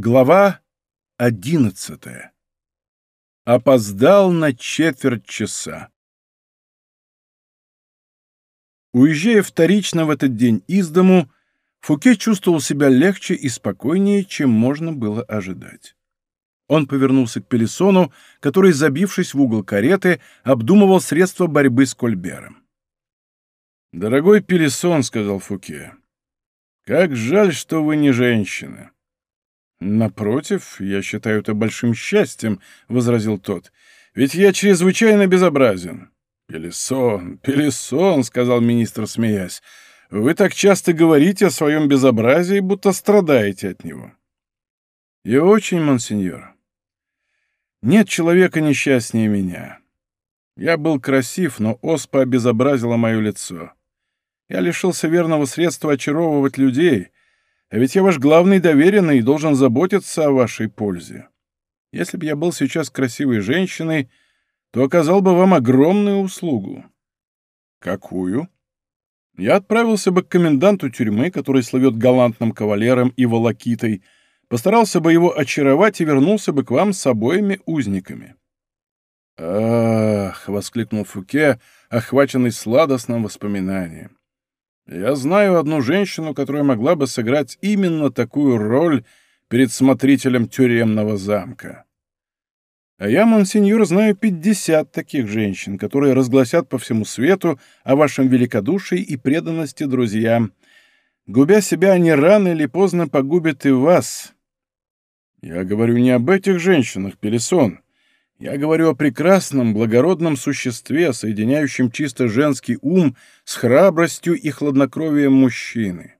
Глава одиннадцатая. Опоздал на четверть часа. Уезжая вторично в этот день из дому, Фуке чувствовал себя легче и спокойнее, чем можно было ожидать. Он повернулся к Пелесону, который, забившись в угол кареты, обдумывал средства борьбы с Кольбером. «Дорогой Пелесон», — сказал Фуке, — «как жаль, что вы не женщина». «Напротив, я считаю это большим счастьем», — возразил тот. «Ведь я чрезвычайно безобразен». «Пелесон, Пелесон», — сказал министр, смеясь. «Вы так часто говорите о своем безобразии, будто страдаете от него». «И очень, монсеньор. Нет человека несчастнее меня. Я был красив, но оспа обезобразила мое лицо. Я лишился верного средства очаровывать людей» А ведь я ваш главный доверенный и должен заботиться о вашей пользе. Если бы я был сейчас красивой женщиной, то оказал бы вам огромную услугу. Какую? Я отправился бы к коменданту тюрьмы, который славет галантным кавалером и волокитой, постарался бы его очаровать и вернулся бы к вам с обоими узниками. «Ах!» — воскликнул Фуке, охваченный сладостным воспоминанием. Я знаю одну женщину, которая могла бы сыграть именно такую роль перед смотрителем тюремного замка. А я, монсеньор, знаю пятьдесят таких женщин, которые разгласят по всему свету о вашем великодушии и преданности друзьям. Губя себя, они рано или поздно погубят и вас. Я говорю не об этих женщинах, Пелесон. Я говорю о прекрасном, благородном существе, соединяющем чисто женский ум с храбростью и хладнокровием мужчины.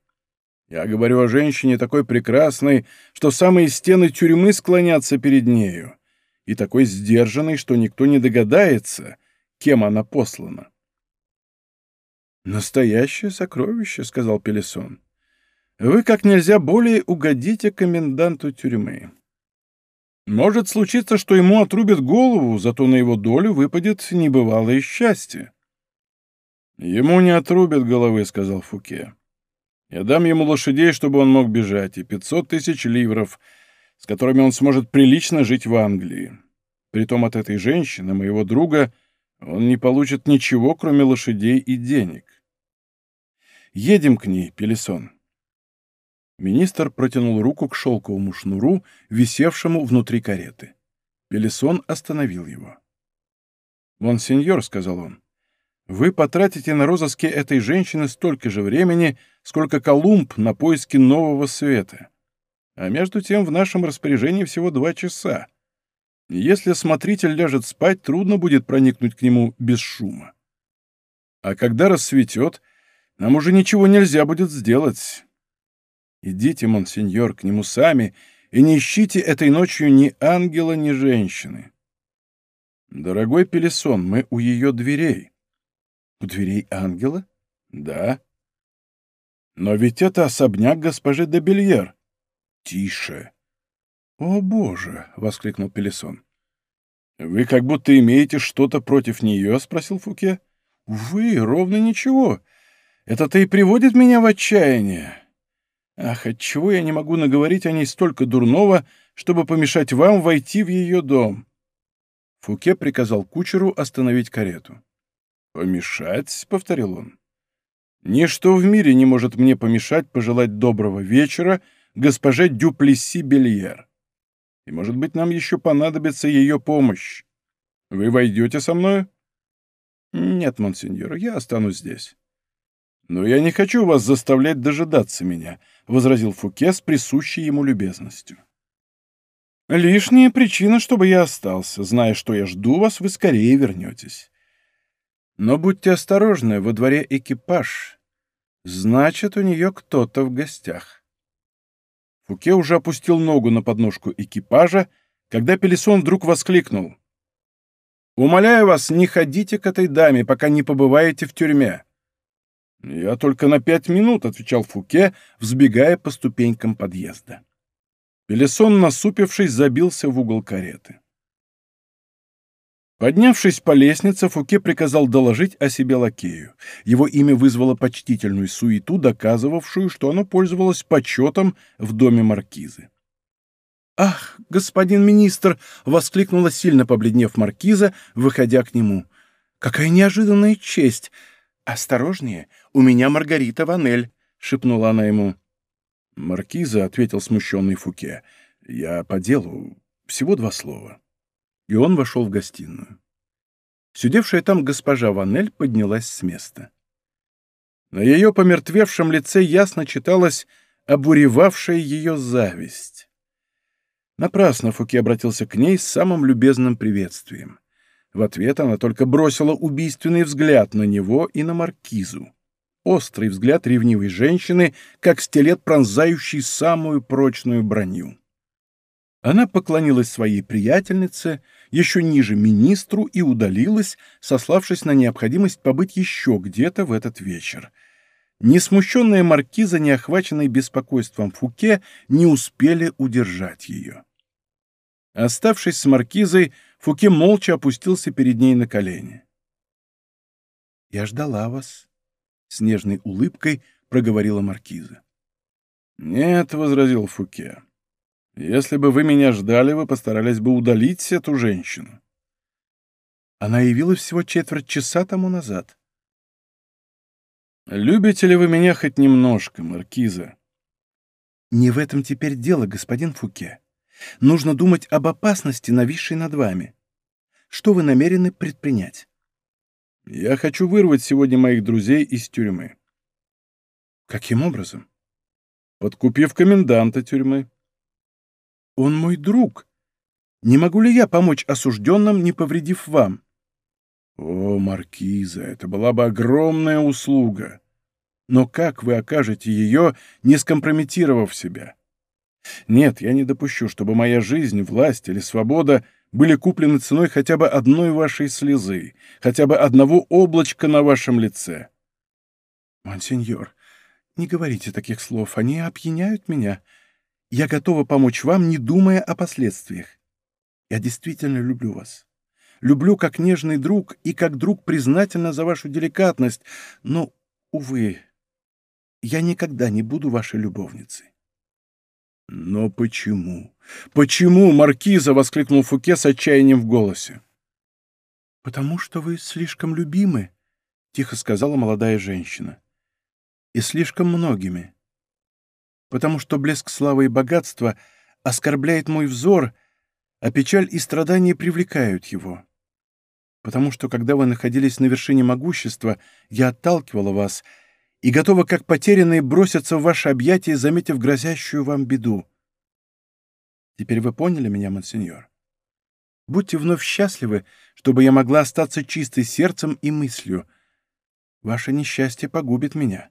Я говорю о женщине такой прекрасной, что самые стены тюрьмы склонятся перед нею, и такой сдержанной, что никто не догадается, кем она послана. «Настоящее сокровище», — сказал Пелесон. «Вы как нельзя более угодите коменданту тюрьмы». Может случиться, что ему отрубят голову, зато на его долю выпадет небывалое счастье. «Ему не отрубят головы», — сказал Фуке. «Я дам ему лошадей, чтобы он мог бежать, и пятьсот тысяч ливров, с которыми он сможет прилично жить в Англии. Притом от этой женщины, моего друга, он не получит ничего, кроме лошадей и денег. Едем к ней, Пелесон». Министр протянул руку к шелковому шнуру, висевшему внутри кареты. Пелесон остановил его. «Монсеньор», — сказал он, — «вы потратите на розыске этой женщины столько же времени, сколько Колумб на поиски нового света. А между тем в нашем распоряжении всего два часа. Если смотритель ляжет спать, трудно будет проникнуть к нему без шума. А когда рассветет, нам уже ничего нельзя будет сделать». Идите, монсеньор, к нему сами и не ищите этой ночью ни ангела, ни женщины. Дорогой Пелесон, мы у ее дверей. У дверей ангела? Да. Но ведь это особняк госпожи де Бельер. Тише. О, боже! — воскликнул Пелесон. Вы как будто имеете что-то против нее? — спросил Фуке. Вы, ровно ничего. Это-то и приводит меня в отчаяние. Ах, отчего я не могу наговорить о ней столько дурного, чтобы помешать вам войти в ее дом?» Фуке приказал кучеру остановить карету. «Помешать?» — повторил он. «Ничто в мире не может мне помешать пожелать доброго вечера госпоже Дюплесси Бельер. И, может быть, нам еще понадобится ее помощь. Вы войдете со мной?» «Нет, монсеньор, я останусь здесь». «Но я не хочу вас заставлять дожидаться меня», — возразил Фуке с присущей ему любезностью. «Лишняя причина, чтобы я остался. Зная, что я жду вас, вы скорее вернетесь. Но будьте осторожны, во дворе экипаж. Значит, у нее кто-то в гостях». Фуке уже опустил ногу на подножку экипажа, когда Пелесон вдруг воскликнул. «Умоляю вас, не ходите к этой даме, пока не побываете в тюрьме. «Я только на пять минут», — отвечал Фуке, взбегая по ступенькам подъезда. Пелесон, насупившись, забился в угол кареты. Поднявшись по лестнице, Фуке приказал доложить о себе лакею. Его имя вызвало почтительную суету, доказывавшую, что оно пользовалось почетом в доме маркизы. «Ах, господин министр!» — воскликнула сильно побледнев маркиза, выходя к нему. «Какая неожиданная честь! Осторожнее, у меня Маргарита Ванель!» — шепнула она ему. «Маркиза», — ответил смущенный Фуке, — «я по делу. Всего два слова». И он вошел в гостиную. Сидевшая там госпожа Ванель поднялась с места. На ее помертвевшем лице ясно читалась обуревавшая ее зависть. Напрасно Фуке обратился к ней с самым любезным приветствием. В ответ она только бросила убийственный взгляд на него и на маркизу. Острый взгляд ревнивой женщины, как стилет, пронзающий самую прочную броню. Она поклонилась своей приятельнице, еще ниже министру и удалилась, сославшись на необходимость побыть еще где-то в этот вечер. Несмущенная маркиза, не охваченная беспокойством Фуке, не успели удержать ее. Оставшись с маркизой, Фуке молча опустился перед ней на колени. «Я ждала вас», — с нежной улыбкой проговорила маркиза. «Нет», — возразил Фуке, — «если бы вы меня ждали, вы постарались бы удалить эту женщину». Она явилась всего четверть часа тому назад. «Любите ли вы меня хоть немножко, маркиза?» «Не в этом теперь дело, господин Фуке. Нужно думать об опасности, нависшей над вами. Что вы намерены предпринять?» «Я хочу вырвать сегодня моих друзей из тюрьмы». «Каким образом?» «Подкупив коменданта тюрьмы». «Он мой друг. Не могу ли я помочь осужденным, не повредив вам?» О, маркиза, это была бы огромная услуга. Но как вы окажете ее, не скомпрометировав себя? Нет, я не допущу, чтобы моя жизнь, власть или свобода были куплены ценой хотя бы одной вашей слезы, хотя бы одного облачка на вашем лице. Монсеньор, не говорите таких слов, они опьяняют меня. Я готова помочь вам, не думая о последствиях. Я действительно люблю вас люблю как нежный друг и как друг признательна за вашу деликатность, но, увы, я никогда не буду вашей любовницей». «Но почему? Почему, Маркиза?» — воскликнул Фуке с отчаянием в голосе. «Потому что вы слишком любимы», — тихо сказала молодая женщина. «И слишком многими. Потому что блеск славы и богатства оскорбляет мой взор, а печаль и страдания привлекают его потому что, когда вы находились на вершине могущества, я отталкивала вас и готова, как потерянные, броситься в ваше объятие, заметив грозящую вам беду. Теперь вы поняли меня, монсеньор? Будьте вновь счастливы, чтобы я могла остаться чистой сердцем и мыслью. Ваше несчастье погубит меня».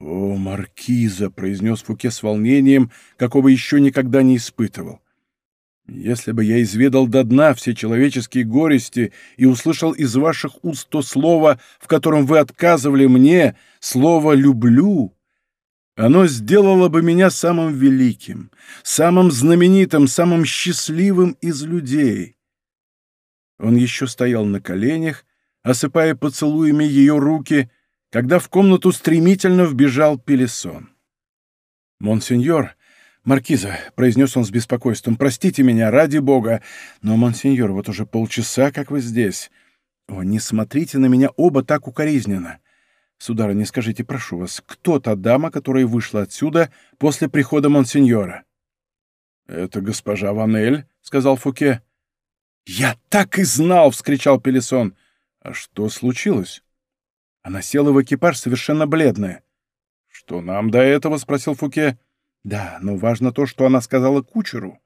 «О, маркиза!» — произнес Фуке с волнением, какого еще никогда не испытывал. Если бы я изведал до дна все человеческие горести и услышал из ваших уст то слово, в котором вы отказывали мне, слово «люблю», оно сделало бы меня самым великим, самым знаменитым, самым счастливым из людей. Он еще стоял на коленях, осыпая поцелуями ее руки, когда в комнату стремительно вбежал Пелесон. «Монсеньор», «Маркиза», — произнес он с беспокойством, — «простите меня, ради бога, но, монсеньор, вот уже полчаса, как вы здесь. О, не смотрите на меня оба так укоризненно. Сударыня, скажите, прошу вас, кто та дама, которая вышла отсюда после прихода монсеньора?» «Это госпожа Ванель», — сказал Фуке. «Я так и знал!» — вскричал Пелесон. «А что случилось?» Она села в экипаж совершенно бледная. «Что нам до этого?» — спросил Фуке. Да, но важно то, что она сказала кучеру.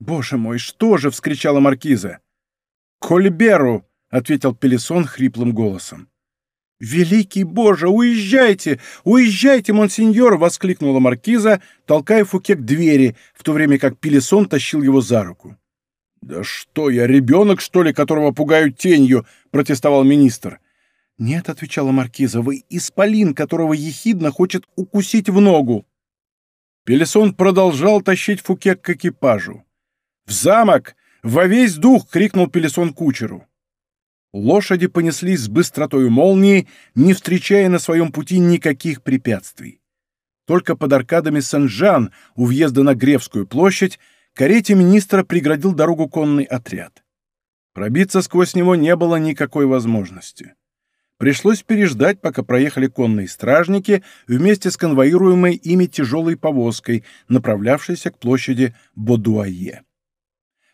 «Боже мой, что же!» — вскричала маркиза. «Кольберу!» — ответил Пелесон хриплым голосом. «Великий Боже, уезжайте! Уезжайте, монсеньор!» — воскликнула маркиза, толкая Фуке к двери, в то время как Пелесон тащил его за руку. «Да что я, ребенок, что ли, которого пугают тенью?» — протестовал министр. «Нет», — отвечала маркиза, — «вы исполин, которого ехидно хочет укусить в ногу». Пелесон продолжал тащить Фуке к экипажу. «В замок! Во весь дух!» — крикнул Пелесон кучеру. Лошади понеслись с быстротой молнии, не встречая на своем пути никаких препятствий. Только под аркадами Сен-Жан, у въезда на Гревскую площадь, карете министра преградил дорогу конный отряд. Пробиться сквозь него не было никакой возможности. Пришлось переждать, пока проехали конные стражники вместе с конвоируемой ими тяжелой повозкой, направлявшейся к площади Бодуае.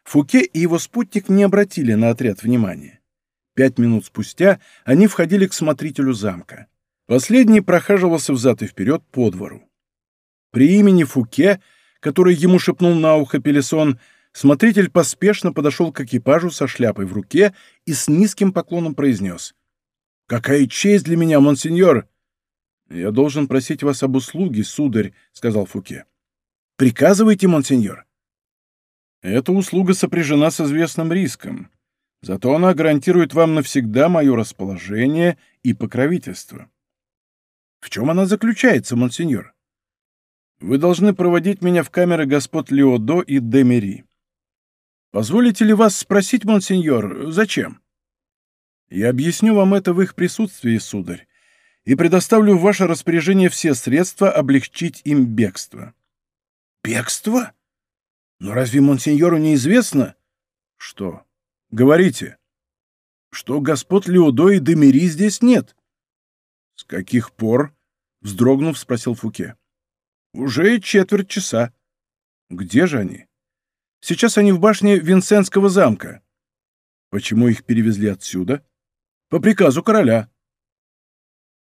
Фуке и его спутник не обратили на отряд внимания. Пять минут спустя они входили к смотрителю замка. Последний прохаживался взад и вперед по двору. При имени Фуке, который ему шепнул на ухо Пелесон, смотритель поспешно подошел к экипажу со шляпой в руке и с низким поклоном произнес «Какая честь для меня, монсеньор!» «Я должен просить вас об услуге, сударь», — сказал Фуке. «Приказывайте, монсеньор». «Эта услуга сопряжена с известным риском. Зато она гарантирует вам навсегда мое расположение и покровительство». «В чем она заключается, монсеньор?» «Вы должны проводить меня в камеры господ Леодо и Демери». «Позволите ли вас спросить, монсеньор, зачем?» Я объясню вам это в их присутствии, сударь, и предоставлю в ваше распоряжение все средства облегчить им бегство». «Бегство? Но разве монсеньору неизвестно?» «Что? Говорите». «Что господ Леодо и Демери здесь нет». «С каких пор?» — вздрогнув, спросил Фуке. «Уже четверть часа». «Где же они?» «Сейчас они в башне Винсентского замка». «Почему их перевезли отсюда?» По приказу короля».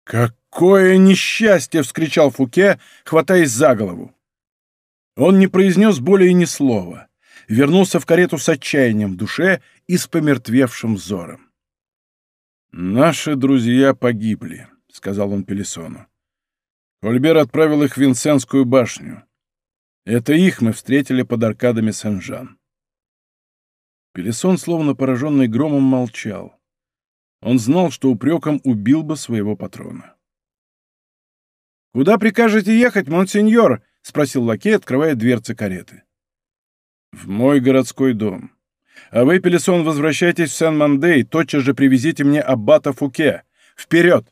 «Какое несчастье!» — вскричал Фуке, хватаясь за голову. Он не произнес более ни слова, вернулся в карету с отчаянием в душе и с помертвевшим взором. «Наши друзья погибли», — сказал он Пелесону. Кольбер отправил их в Винсентскую башню. Это их мы встретили под аркадами Сен-Жан. Пелесон, словно пораженный громом, молчал. Он знал, что упреком убил бы своего патрона. «Куда прикажете ехать, монсеньор?» — спросил лакей, открывая дверцы кареты. «В мой городской дом. А вы, Пелесон, возвращайтесь в Сен-Мандей, тотчас же привезите мне аббата Фуке. Вперед!»